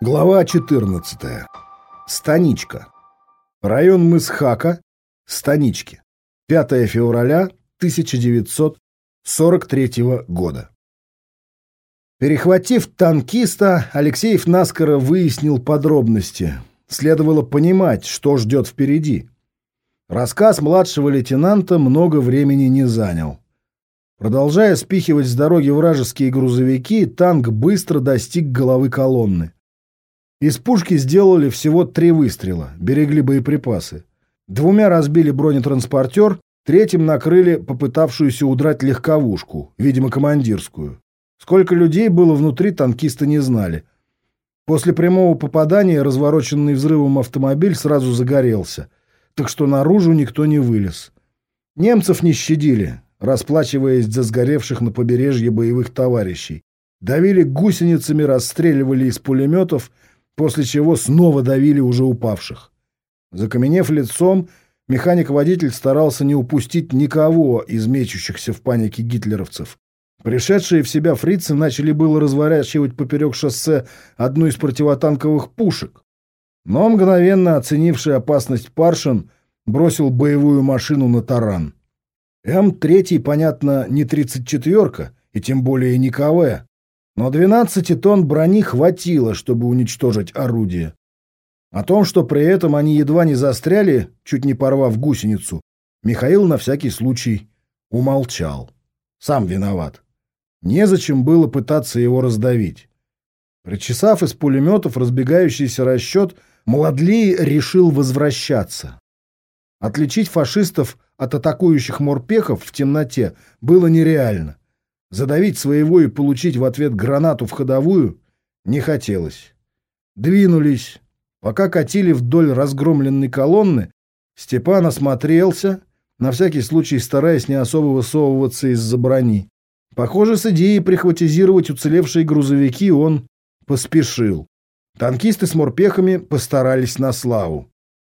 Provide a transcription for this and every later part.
Глава 14. Станичка. Район Мысхака. Станички. 5 февраля 1943 года. Перехватив танкиста, Алексеев наскоро выяснил подробности. Следовало понимать, что ждет впереди. Рассказ младшего лейтенанта много времени не занял. Продолжая спихивать с дороги вражеские грузовики, танк быстро достиг головы колонны. Из пушки сделали всего три выстрела, берегли боеприпасы. Двумя разбили бронетранспортер, третьим накрыли попытавшуюся удрать легковушку, видимо, командирскую. Сколько людей было внутри, танкисты не знали. После прямого попадания развороченный взрывом автомобиль сразу загорелся, так что наружу никто не вылез. Немцев не щадили, расплачиваясь за сгоревших на побережье боевых товарищей. Давили гусеницами, расстреливали из пулеметов, после чего снова давили уже упавших. Закаменев лицом, механик-водитель старался не упустить никого из мечущихся в панике гитлеровцев. Пришедшие в себя фрицы начали было разворачивать поперек шоссе одну из противотанковых пушек, но мгновенно оценивший опасность Паршин бросил боевую машину на таран. М-3, понятно, не 34-ка, и тем более не КВ, но 12 тонн брони хватило, чтобы уничтожить орудие. О том, что при этом они едва не застряли, чуть не порвав гусеницу, Михаил на всякий случай умолчал. Сам виноват. Незачем было пытаться его раздавить. Причесав из пулеметов разбегающийся расчет, Младлей решил возвращаться. Отличить фашистов от атакующих морпехов в темноте было нереально. Задавить своего и получить в ответ гранату в ходовую не хотелось. Двинулись. Пока катили вдоль разгромленной колонны, Степан осмотрелся, на всякий случай стараясь не особо высовываться из-за брони. Похоже, с идеей прихватизировать уцелевшие грузовики он поспешил. Танкисты с морпехами постарались на славу.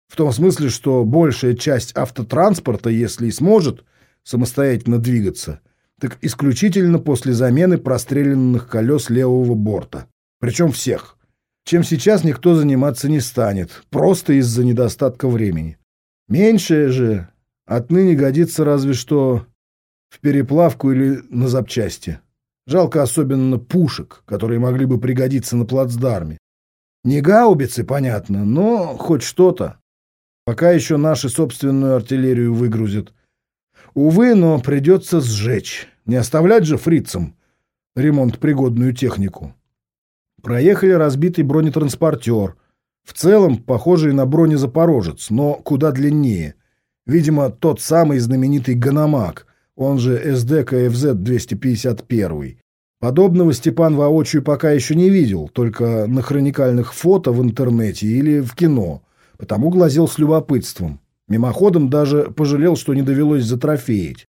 В том смысле, что большая часть автотранспорта, если и сможет самостоятельно двигаться, так исключительно после замены простреленных колес левого борта. Причем всех. Чем сейчас никто заниматься не станет, просто из-за недостатка времени. Меньшее же отныне годится разве что в переплавку или на запчасти. Жалко особенно пушек, которые могли бы пригодиться на плацдарме. Не гаубицы, понятно, но хоть что-то. Пока еще наши собственную артиллерию выгрузят. Увы, но придется сжечь. Не оставлять же фрицам ремонт-пригодную технику. Проехали разбитый бронетранспортер. В целом, похожий на бронезапорожец, но куда длиннее. Видимо, тот самый знаменитый «Ганамак», он же SdKfz-251. Подобного Степан воочию пока еще не видел, только на хроникальных фото в интернете или в кино, потому глазел с любопытством. Мимоходом даже пожалел, что не довелось затрофеить.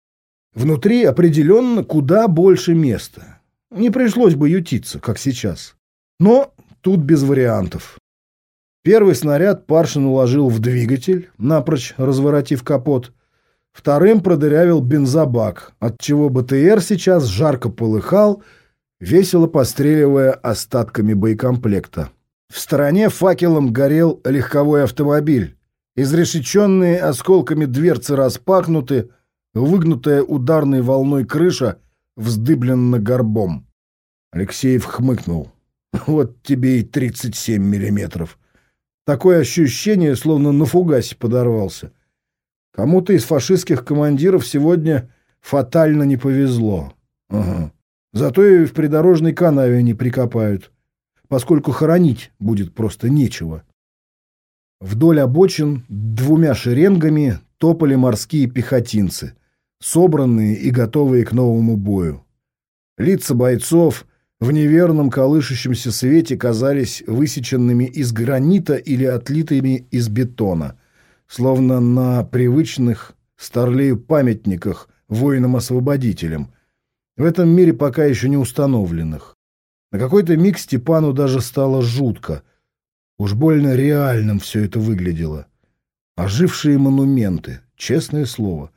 Внутри определенно куда больше места. Не пришлось бы ютиться, как сейчас. Но тут без вариантов. Первый снаряд Паршин уложил в двигатель, напрочь разворотив капот. Вторым продырявил бензобак, отчего БТР сейчас жарко полыхал, весело постреливая остатками боекомплекта. В стороне факелом горел легковой автомобиль. Изрешеченные осколками дверцы распахнуты, выгнутая ударной волной крыша вздыблена горбом. Алексеев хмыкнул. Вот тебе и 37 миллиметров. Такое ощущение, словно на фугасе подорвался. Кому-то из фашистских командиров сегодня фатально не повезло. Ага. Зато и в придорожной канаве не прикопают, поскольку хоронить будет просто нечего. Вдоль обочин двумя шеренгами топали морские пехотинцы — собранные и готовые к новому бою. Лица бойцов в неверном колышущемся свете казались высеченными из гранита или отлитыми из бетона, словно на привычных старлею памятниках воинам-освободителям, в этом мире пока еще не установленных. На какой-то миг Степану даже стало жутко. Уж больно реальным все это выглядело. Ожившие монументы, честное слово.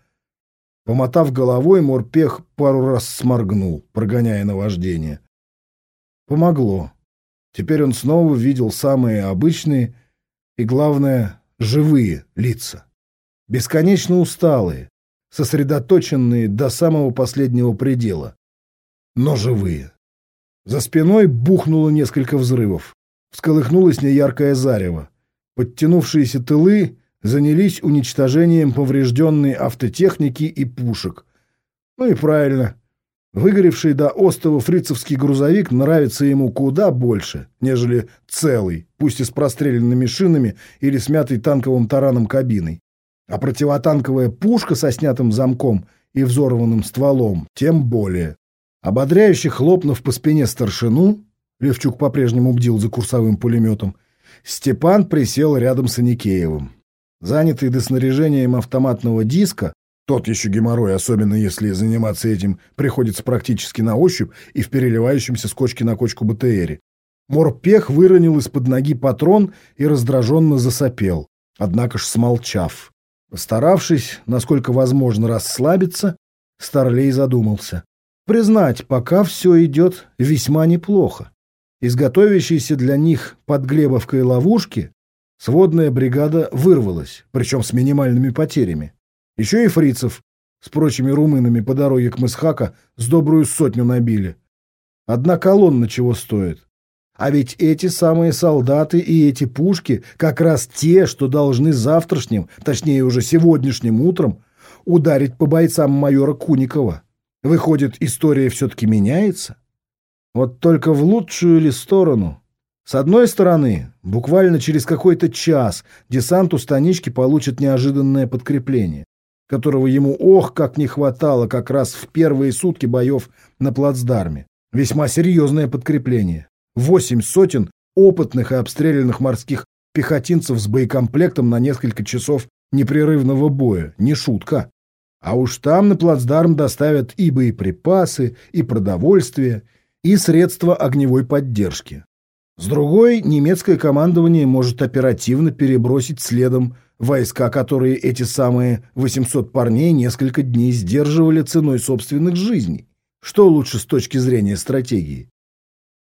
Помотав головой, морпех пару раз сморгнул, прогоняя наваждение. Помогло. Теперь он снова видел самые обычные и, главное, живые лица. Бесконечно усталые, сосредоточенные до самого последнего предела, но живые. За спиной бухнуло несколько взрывов. Всколыхнулось неяркое зарево. Подтянувшиеся тылы занялись уничтожением поврежденной автотехники и пушек. Ну и правильно. Выгоревший до остова фрицевский грузовик нравится ему куда больше, нежели целый, пусть и с простреленными шинами или смятой танковым тараном кабиной. А противотанковая пушка со снятым замком и взорванным стволом тем более. Ободряюще хлопнув по спине старшину, Левчук по-прежнему бдил за курсовым пулеметом, Степан присел рядом с Аникеевым. Занятый доснаряжением автоматного диска, тот еще геморрой, особенно если заниматься этим приходится практически на ощупь и в переливающемся с на кочку БТРе, Морпех выронил из-под ноги патрон и раздраженно засопел, однако ж смолчав. Постаравшись, насколько возможно, расслабиться, Старлей задумался. Признать, пока все идет весьма неплохо. Из для них под Глебовкой ловушки сводная бригада вырвалась, причем с минимальными потерями. Еще и фрицев с прочими румынами по дороге к Мысхака с добрую сотню набили. Одна колонна чего стоит. А ведь эти самые солдаты и эти пушки как раз те, что должны завтрашним, точнее уже сегодняшним утром, ударить по бойцам майора Куникова. Выходит, история все-таки меняется? Вот только в лучшую ли сторону? С одной стороны, буквально через какой-то час десант у станички получит неожиданное подкрепление, которого ему ох как не хватало как раз в первые сутки боев на плацдарме. Весьма серьезное подкрепление. Восемь сотен опытных и обстрелянных морских пехотинцев с боекомплектом на несколько часов непрерывного боя. Не шутка. А уж там на плацдарм доставят и боеприпасы, и продовольствие, и средства огневой поддержки. С другой, немецкое командование может оперативно перебросить следом войска, которые эти самые 800 парней несколько дней сдерживали ценой собственных жизней. Что лучше с точки зрения стратегии?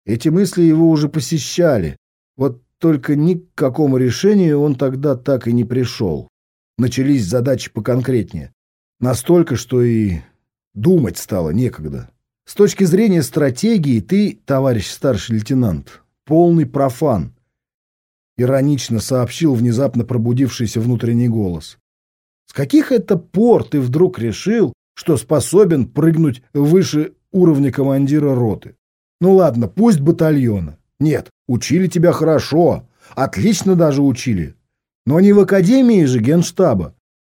Эти мысли его уже посещали, вот только ни к какому решению он тогда так и не пришел. Начались задачи поконкретнее. Настолько, что и думать стало некогда. С точки зрения стратегии ты, товарищ старший лейтенант, полный профан, иронично сообщил внезапно пробудившийся внутренний голос. С каких это пор ты вдруг решил, что способен прыгнуть выше уровня командира роты? Ну ладно, пусть батальона. Нет, учили тебя хорошо, отлично даже учили. Но не в академии же генштаба.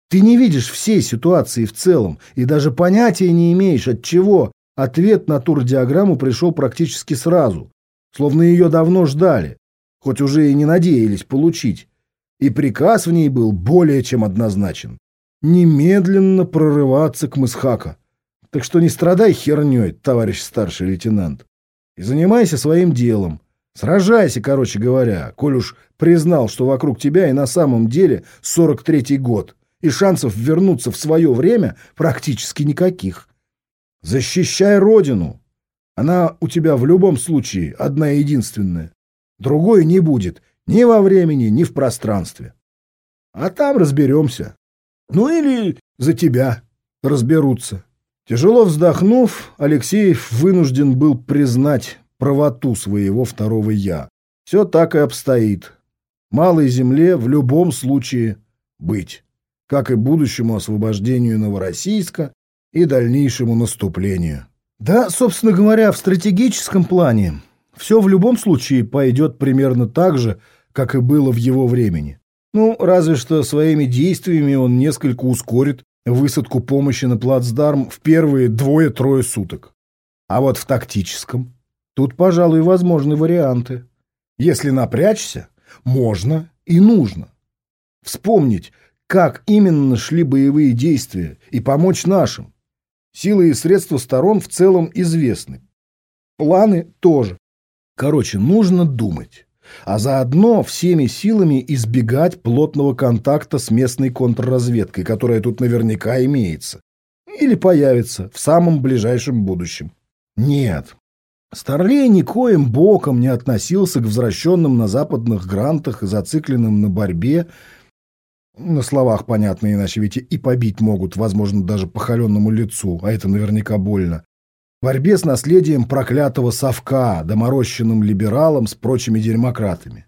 Ты не видишь всей ситуации в целом и даже понятия не имеешь, от чего ответ на турдиаграмму пришел практически сразу, словно ее давно ждали, хоть уже и не надеялись получить. И приказ в ней был более чем однозначен. Немедленно прорываться к Мысхака. Так что не страдай херней, товарищ старший лейтенант. И занимайся своим делом. Сражайся, короче говоря, коль уж признал, что вокруг тебя и на самом деле 43-й год и шансов вернуться в свое время практически никаких. Защищай родину. Она у тебя в любом случае одна единственная. Другой не будет ни во времени, ни в пространстве. А там разберемся. Ну или за тебя разберутся. Тяжело вздохнув, Алексеев вынужден был признать правоту своего второго «я». Все так и обстоит. Малой земле в любом случае быть как и будущему освобождению Новороссийска и дальнейшему наступлению. Да, собственно говоря, в стратегическом плане все в любом случае пойдет примерно так же, как и было в его времени. Ну, разве что своими действиями он несколько ускорит высадку помощи на плацдарм в первые двое-трое суток. А вот в тактическом тут, пожалуй, возможны варианты. Если напрячься, можно и нужно. Вспомнить, как именно шли боевые действия и помочь нашим. Силы и средства сторон в целом известны. Планы тоже. Короче, нужно думать. А заодно всеми силами избегать плотного контакта с местной контрразведкой, которая тут наверняка имеется. Или появится в самом ближайшем будущем. Нет, Старлей никоим боком не относился к возвращенным на западных грантах и зацикленным на борьбе, на словах понятно, иначе ведь и побить могут, возможно, даже по холеному лицу, а это наверняка больно. Борьбе с наследием проклятого совка, доморощенным либералом с прочими дерьмократами.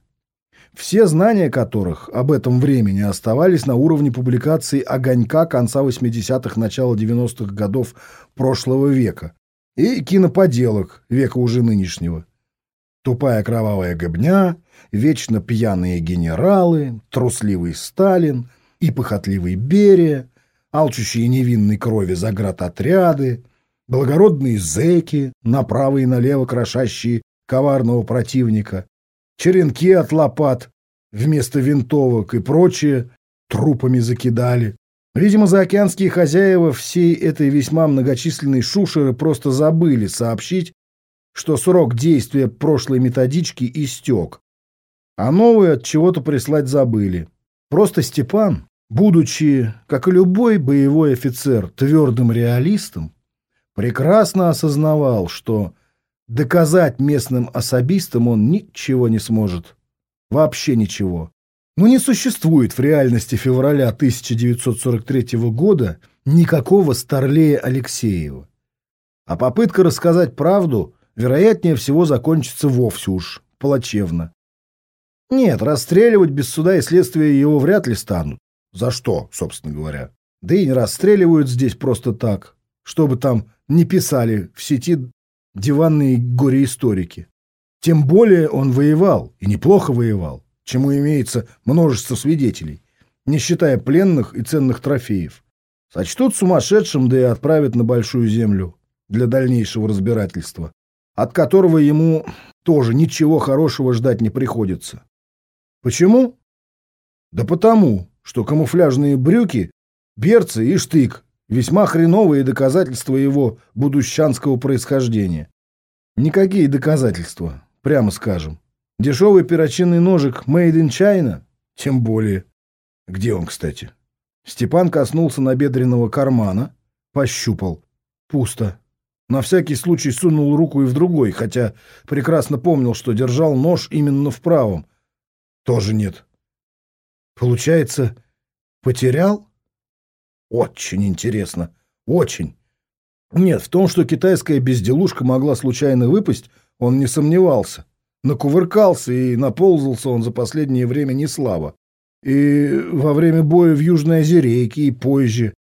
Все знания которых об этом времени оставались на уровне публикаций «Огонька» конца 80-х, начала 90-х годов прошлого века и киноподелок века уже нынешнего. Тупая кровавая гобня, вечно пьяные генералы, трусливый Сталин и похотливый Берия, алчущие невинной крови заградотряды, благородные зэки, направо и налево крошащие коварного противника, черенки от лопат вместо винтовок и прочее трупами закидали. Видимо, заокеанские хозяева всей этой весьма многочисленной шушеры просто забыли сообщить, что срок действия прошлой методички истек, а новую от чего-то прислать забыли. Просто Степан, будучи, как и любой боевой офицер, твердым реалистом, прекрасно осознавал, что доказать местным особистам он ничего не сможет. Вообще ничего. Но не существует в реальности февраля 1943 года никакого Старлея Алексеева. А попытка рассказать правду вероятнее всего закончится вовсе уж плачевно. Нет, расстреливать без суда и следствия его вряд ли станут. За что, собственно говоря? Да и не расстреливают здесь просто так, чтобы там не писали в сети диванные горе-историки. Тем более он воевал, и неплохо воевал, чему имеется множество свидетелей, не считая пленных и ценных трофеев. Сочтут сумасшедшим, да и отправят на Большую Землю для дальнейшего разбирательства от которого ему тоже ничего хорошего ждать не приходится. Почему? Да потому, что камуфляжные брюки, берцы и штык – весьма хреновые доказательства его будущанского происхождения. Никакие доказательства, прямо скажем. Дешевый перочинный ножик made in China? Тем более. Где он, кстати? Степан коснулся набедренного кармана, пощупал. Пусто. На всякий случай сунул руку и в другой, хотя прекрасно помнил, что держал нож именно в правом. Тоже нет. Получается, потерял? Очень интересно. Очень. Нет, в том, что китайская безделушка могла случайно выпасть, он не сомневался. Накувыркался и наползался он за последнее время не слабо. И во время боя в Южной Озерейке, и позже,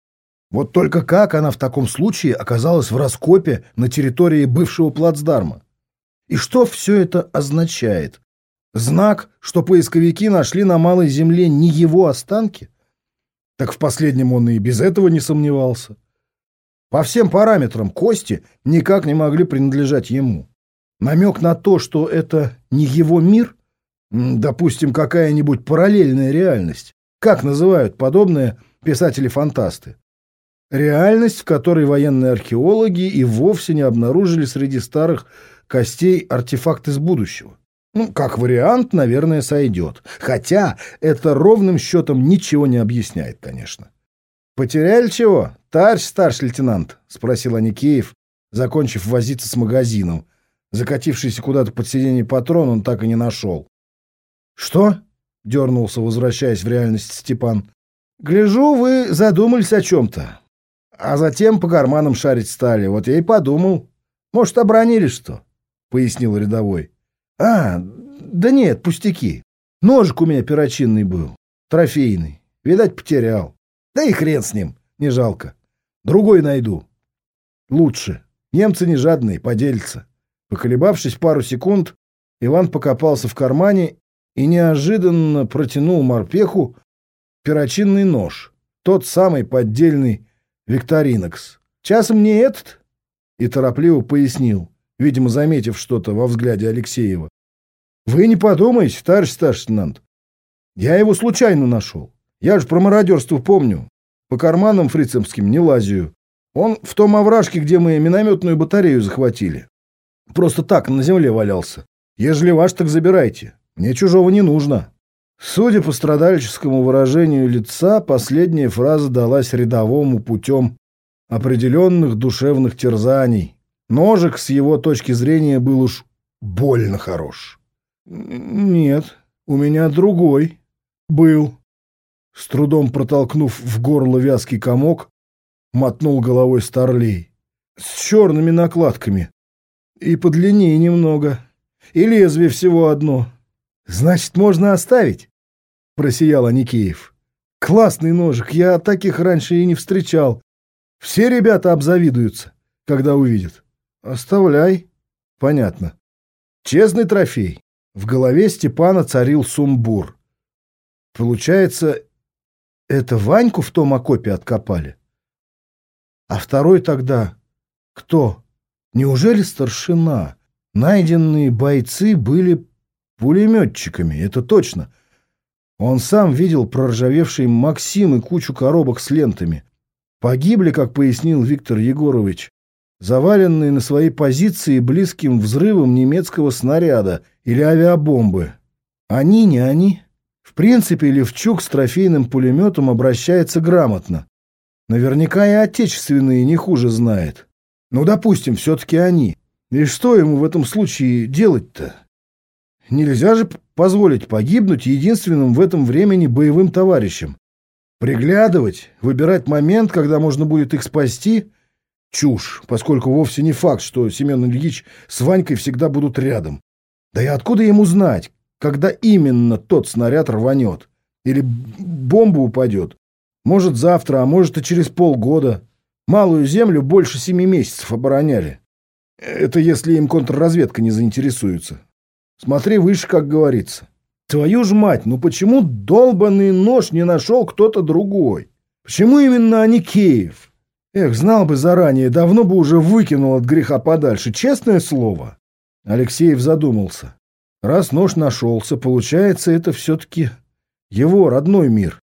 вот только как она в таком случае оказалась в раскопе на территории бывшего плацдарма? И что все это означает? Знак, что поисковики нашли на Малой Земле не его останки? Так в последнем он и без этого не сомневался. По всем параметрам кости никак не могли принадлежать ему. Намек на то, что это не его мир, допустим, какая-нибудь параллельная реальность. Как называют подобное писатели-фантасты? Реальность, в которой военные археологи и вовсе не обнаружили среди старых костей артефакт из будущего. Ну, как вариант, наверное, сойдет. Хотя это ровным счетом ничего не объясняет, конечно. «Потеряли чего, товарищ старший лейтенант?» — спросил Аникеев, закончив возиться с магазином. Закатившийся куда-то под сиденье патрон он так и не нашел. «Что?» — дернулся, возвращаясь в реальность Степан. «Гляжу, вы задумались о чем-то. А затем по карманам шарить стали. Вот я и подумал. Может, обронили что? — пояснил рядовой. — А, да нет, пустяки. Ножик у меня перочинный был. Трофейный. Видать, потерял. Да и хрен с ним. Не жалко. Другой найду. Лучше. Немцы не жадные, поделятся. Поколебавшись пару секунд, Иван покопался в кармане и неожиданно протянул морпеху перочинный нож. Тот самый поддельный Викторинокс. Часом не этот?» И торопливо пояснил, видимо, заметив что-то во взгляде Алексеева. «Вы не подумайте, товарищ старший лейтенант. Я его случайно нашел. Я же про мародерство помню. По карманам фрицемским не лазию. Он в том овражке, где мы минометную батарею захватили. Просто так на земле валялся. Ежели ваш, так забирайте. Мне чужого не нужно». Судя по страдальческому выражению лица, последняя фраза далась рядовому путем определенных душевных терзаний, Ножик с его точки зрения был уж больно хорош. «Нет, у меня другой. Был». С трудом протолкнув в горло вязкий комок, мотнул головой Старлей. «С черными накладками. И подлиннее немного. И лезвие всего одно. Значит, можно оставить?» Просиял Аникеев. «Классный ножик, я таких раньше и не встречал. Все ребята обзавидуются, когда увидят». «Оставляй». «Понятно. Честный трофей». В голове Степана царил сумбур. Получается, это Ваньку в том окопе откопали? А второй тогда кто? Неужели старшина? Найденные бойцы были пулеметчиками, это точно. Он сам видел проржавевший Максим и кучу коробок с лентами. Погибли, как пояснил Виктор Егорович, заваленные на свои позиции близким взрывом немецкого снаряда или авиабомбы. Они не они. В принципе, Левчук с трофейным пулеметом обращается грамотно. Наверняка и отечественные не хуже знает. Ну, допустим, все-таки они. И что ему в этом случае делать-то? Нельзя же позволить погибнуть единственным в этом времени боевым товарищам. Приглядывать, выбирать момент, когда можно будет их спасти — Чушь, поскольку вовсе не факт, что Семен Ильич с Ванькой всегда будут рядом. Да и откуда ему знать, когда именно тот снаряд рванет? Или бомба упадет? Может, завтра, а может и через полгода. Малую землю больше семи месяцев обороняли. Это если им контрразведка не заинтересуется. Смотри выше, как говорится. Твою ж мать, ну почему долбанный нож не нашел кто-то другой? Почему именно Аникеев? Эх, знал бы заранее, давно бы уже выкинул от греха подальше, честное слово. Алексеев задумался. Раз нож нашелся, получается, это все-таки его родной мир.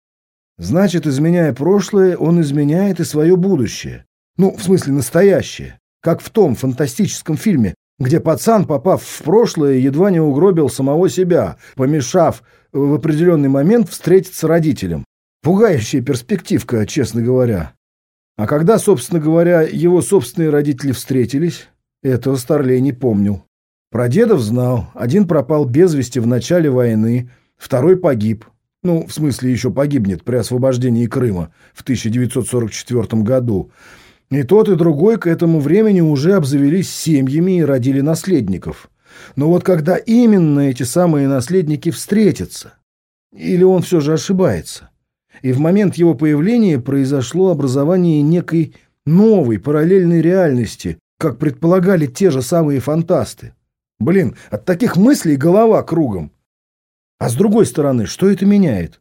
Значит, изменяя прошлое, он изменяет и свое будущее. Ну, в смысле, настоящее. Как в том фантастическом фильме, где пацан, попав в прошлое, едва не угробил самого себя, помешав в определенный момент встретиться родителям. Пугающая перспективка, честно говоря. А когда, собственно говоря, его собственные родители встретились, этого Старлей не помнил. Про дедов знал. Один пропал без вести в начале войны, второй погиб. Ну, в смысле, еще погибнет при освобождении Крыма в 1944 году. И тот, и другой к этому времени уже обзавелись семьями и родили наследников. Но вот когда именно эти самые наследники встретятся? Или он все же ошибается? и в момент его появления произошло образование некой новой параллельной реальности, как предполагали те же самые фантасты. Блин, от таких мыслей голова кругом. А с другой стороны, что это меняет?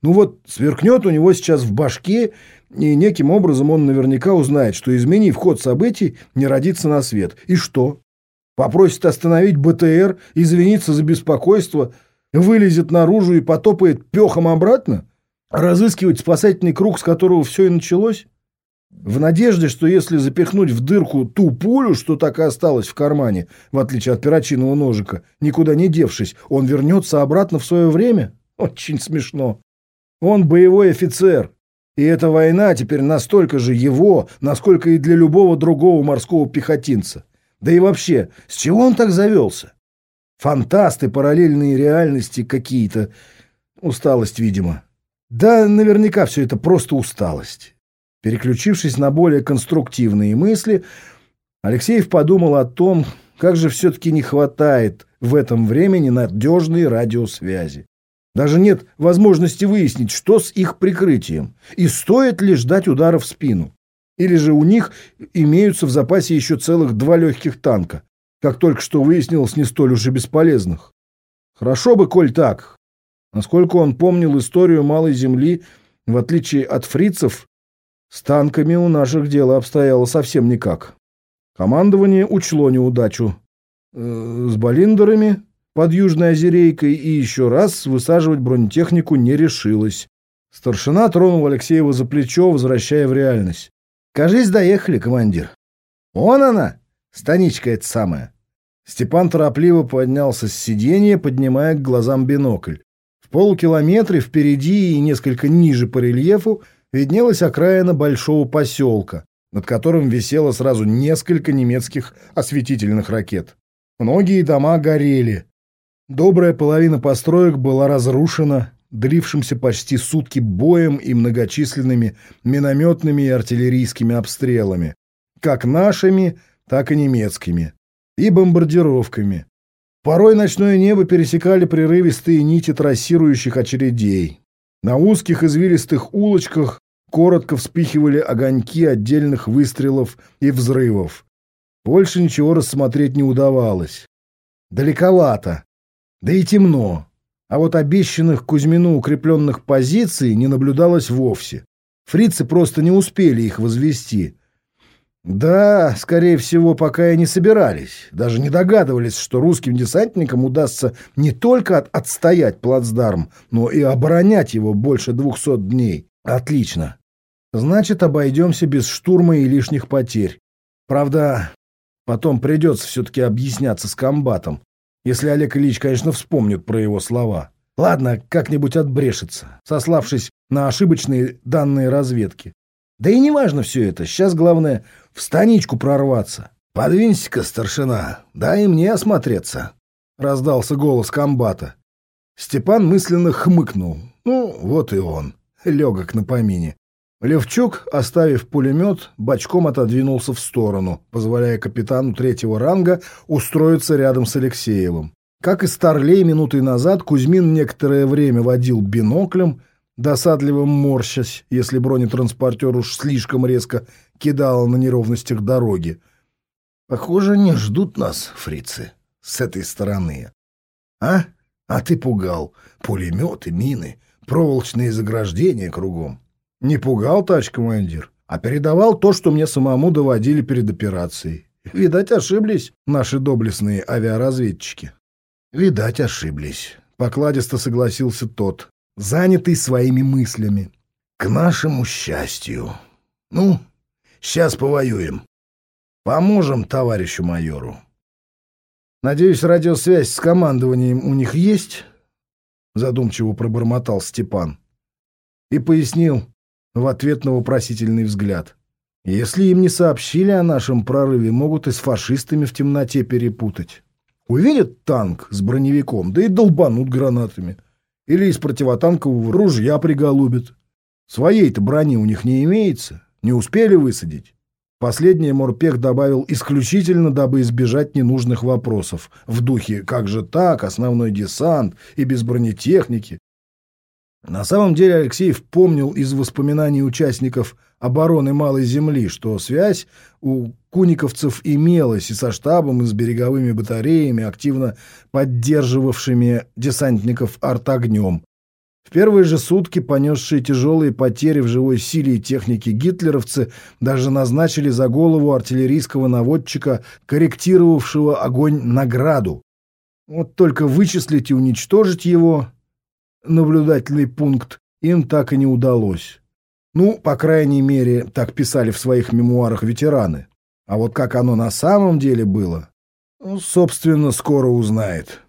Ну вот, сверкнет у него сейчас в башке, и неким образом он наверняка узнает, что, изменив ход событий, не родится на свет. И что? Попросит остановить БТР, извиниться за беспокойство, вылезет наружу и потопает пехом обратно? разыскивать спасательный круг, с которого все и началось? В надежде, что если запихнуть в дырку ту пулю, что так и осталась в кармане, в отличие от перочинного ножика, никуда не девшись, он вернется обратно в свое время? Очень смешно. Он боевой офицер. И эта война теперь настолько же его, насколько и для любого другого морского пехотинца. Да и вообще, с чего он так завелся? Фантасты, параллельные реальности какие-то. Усталость, видимо. Да, наверняка все это просто усталость. Переключившись на более конструктивные мысли, Алексеев подумал о том, как же все-таки не хватает в этом времени надежной радиосвязи. Даже нет возможности выяснить, что с их прикрытием, и стоит ли ждать удара в спину. Или же у них имеются в запасе еще целых два легких танка, как только что выяснилось, не столь уж и бесполезных. Хорошо бы, коль так, Насколько он помнил историю Малой Земли, в отличие от фрицев, с танками у наших дело обстояло совсем никак. Командование учло неудачу. Э, с балиндерами под Южной Озерейкой и еще раз высаживать бронетехнику не решилось. Старшина тронул Алексеева за плечо, возвращая в реальность. «Кажись, доехали, командир». «Он она, станичка эта самая». Степан торопливо поднялся с сиденья, поднимая к глазам бинокль полукилометре впереди и несколько ниже по рельефу виднелась окраина большого поселка, над которым висело сразу несколько немецких осветительных ракет. Многие дома горели. Добрая половина построек была разрушена длившимся почти сутки боем и многочисленными минометными и артиллерийскими обстрелами, как нашими, так и немецкими, и бомбардировками. Порой ночное небо пересекали прерывистые нити трассирующих очередей. На узких извилистых улочках коротко вспихивали огоньки отдельных выстрелов и взрывов. Больше ничего рассмотреть не удавалось. Далековато, да и темно. А вот обещанных Кузьмину укрепленных позиций не наблюдалось вовсе. Фрицы просто не успели их возвести. Да, скорее всего, пока и не собирались. Даже не догадывались, что русским десантникам удастся не только отстоять плацдарм, но и оборонять его больше двухсот дней. Отлично. Значит, обойдемся без штурма и лишних потерь. Правда, потом придется все-таки объясняться с комбатом, если Олег Ильич, конечно, вспомнит про его слова. Ладно, как-нибудь отбрешется, сославшись на ошибочные данные разведки. Да и не важно все это. Сейчас главное в станичку прорваться. Подвинься-ка, старшина, дай мне осмотреться. Раздался голос комбата. Степан мысленно хмыкнул. Ну, вот и он. Легок на помине. Левчук, оставив пулемет, бочком отодвинулся в сторону, позволяя капитану третьего ранга устроиться рядом с Алексеевым. Как и Старлей минутой назад, Кузьмин некоторое время водил биноклем, досадливо морщась, если бронетранспортер уж слишком резко кидал на неровностях дороги. Похоже, не ждут нас, фрицы, с этой стороны. А? А ты пугал. Пулеметы, мины, проволочные заграждения кругом. Не пугал, товарищ командир, а передавал то, что мне самому доводили перед операцией. Видать, ошиблись наши доблестные авиаразведчики. Видать, ошиблись. Покладисто согласился тот, занятый своими мыслями. К нашему счастью. Ну, сейчас повоюем. Поможем товарищу майору. Надеюсь, радиосвязь с командованием у них есть? Задумчиво пробормотал Степан. И пояснил в ответ на вопросительный взгляд. Если им не сообщили о нашем прорыве, могут и с фашистами в темноте перепутать. Увидят танк с броневиком, да и долбанут гранатами. Или из противотанкового ружья приголубят. Своей-то брони у них не имеется. Не успели высадить. Последнее Морпех добавил исключительно, дабы избежать ненужных вопросов. В духе «как же так? Основной десант и без бронетехники». На самом деле Алексеев помнил из воспоминаний участников обороны Малой Земли, что связь у куниковцев имелась и со штабом, и с береговыми батареями, активно поддерживавшими десантников артогнем. В первые же сутки понесшие тяжелые потери в живой силе и технике гитлеровцы даже назначили за голову артиллерийского наводчика, корректировавшего огонь награду. Вот только вычислить и уничтожить его, наблюдательный пункт, им так и не удалось. Ну, по крайней мере, так писали в своих мемуарах ветераны. А вот как оно на самом деле было, ну, собственно, скоро узнает.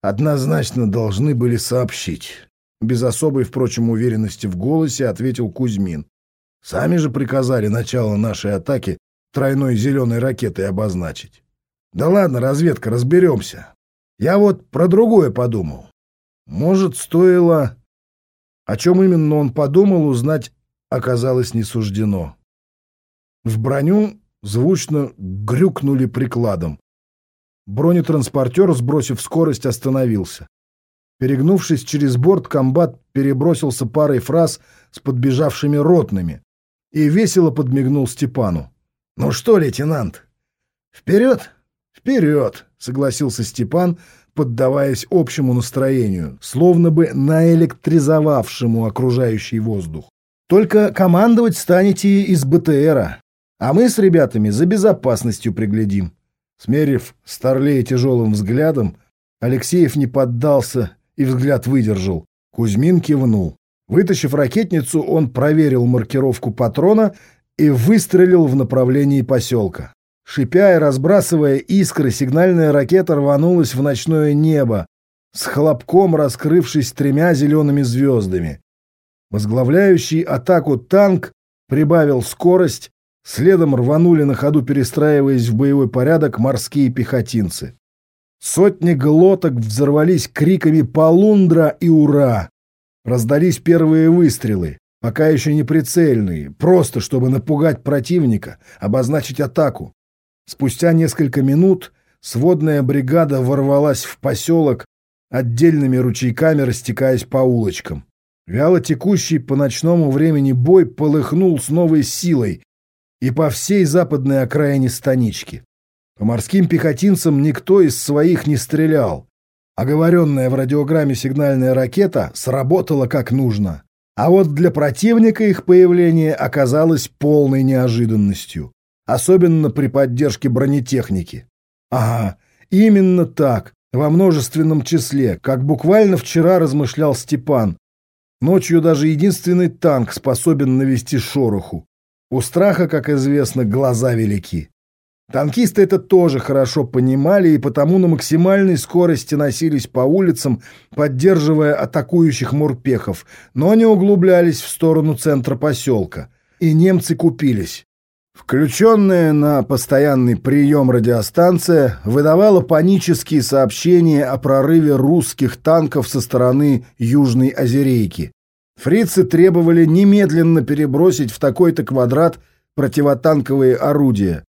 Однозначно должны были сообщить. Без особой, впрочем, уверенности в голосе ответил Кузьмин. Сами же приказали начало нашей атаки тройной зеленой ракетой обозначить. Да ладно, разведка, разберемся. Я вот про другое подумал. Может, стоило... О чем именно он подумал, узнать оказалось не суждено. В броню звучно грюкнули прикладом. Бронетранспортер, сбросив скорость, остановился. Перегнувшись через борт, комбат перебросился парой фраз с подбежавшими ротными и весело подмигнул Степану. «Ну что, лейтенант, вперед?» «Вперед!» — согласился Степан, поддаваясь общему настроению, словно бы наэлектризовавшему окружающий воздух. Только командовать станете из БТРа, а мы с ребятами за безопасностью приглядим. Смерив Старлея тяжелым взглядом, Алексеев не поддался и взгляд выдержал. Кузьмин кивнул. Вытащив ракетницу, он проверил маркировку патрона и выстрелил в направлении поселка. Шипя и разбрасывая искры, сигнальная ракета рванулась в ночное небо, с хлопком раскрывшись тремя зелеными звездами. Возглавляющий атаку танк прибавил скорость, Следом рванули на ходу, перестраиваясь в боевой порядок, морские пехотинцы. Сотни глоток взорвались криками «Полундра» и «Ура!». Раздались первые выстрелы, пока еще не прицельные, просто чтобы напугать противника, обозначить атаку. Спустя несколько минут сводная бригада ворвалась в поселок, отдельными ручейками растекаясь по улочкам. Вяло текущий по ночному времени бой полыхнул с новой силой и по всей западной окраине станички. По морским пехотинцам никто из своих не стрелял. Оговоренная в радиограмме сигнальная ракета сработала как нужно. А вот для противника их появление оказалось полной неожиданностью. Особенно при поддержке бронетехники. Ага, именно так, во множественном числе, как буквально вчера размышлял Степан. Ночью даже единственный танк способен навести шороху. У страха, как известно, глаза велики. Танкисты это тоже хорошо понимали и потому на максимальной скорости носились по улицам, поддерживая атакующих морпехов, но не углублялись в сторону центра поселка. И немцы купились. Включенная на постоянный прием радиостанция выдавала панические сообщения о прорыве русских танков со стороны Южной Озерейки. Фрицы требовали немедленно перебросить в такой-то квадрат противотанковые орудия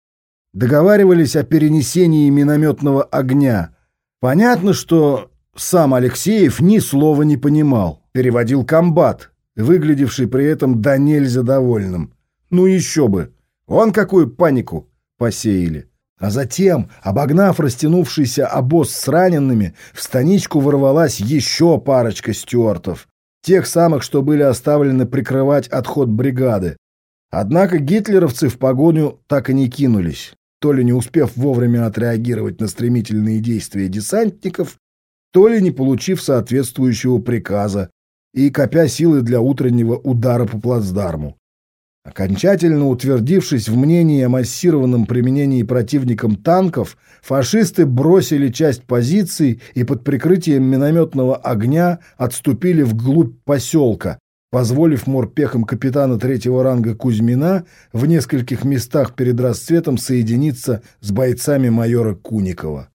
договаривались о перенесении минометного огня. Понятно, что сам Алексеев ни слова не понимал. Переводил комбат, выглядевший при этом до нельзя довольным. Ну еще бы! Он какую панику посеяли. А затем, обогнав растянувшийся обоз с ранеными, в станичку ворвалась еще парочка стюартов. Тех самых, что были оставлены прикрывать отход бригады. Однако гитлеровцы в погоню так и не кинулись то ли не успев вовремя отреагировать на стремительные действия десантников, то ли не получив соответствующего приказа и копя силы для утреннего удара по плацдарму. Окончательно утвердившись в мнении о массированном применении противником танков, фашисты бросили часть позиций и под прикрытием минометного огня отступили вглубь поселка, позволив морпехам капитана третьего ранга Кузьмина в нескольких местах перед расцветом соединиться с бойцами майора Куникова.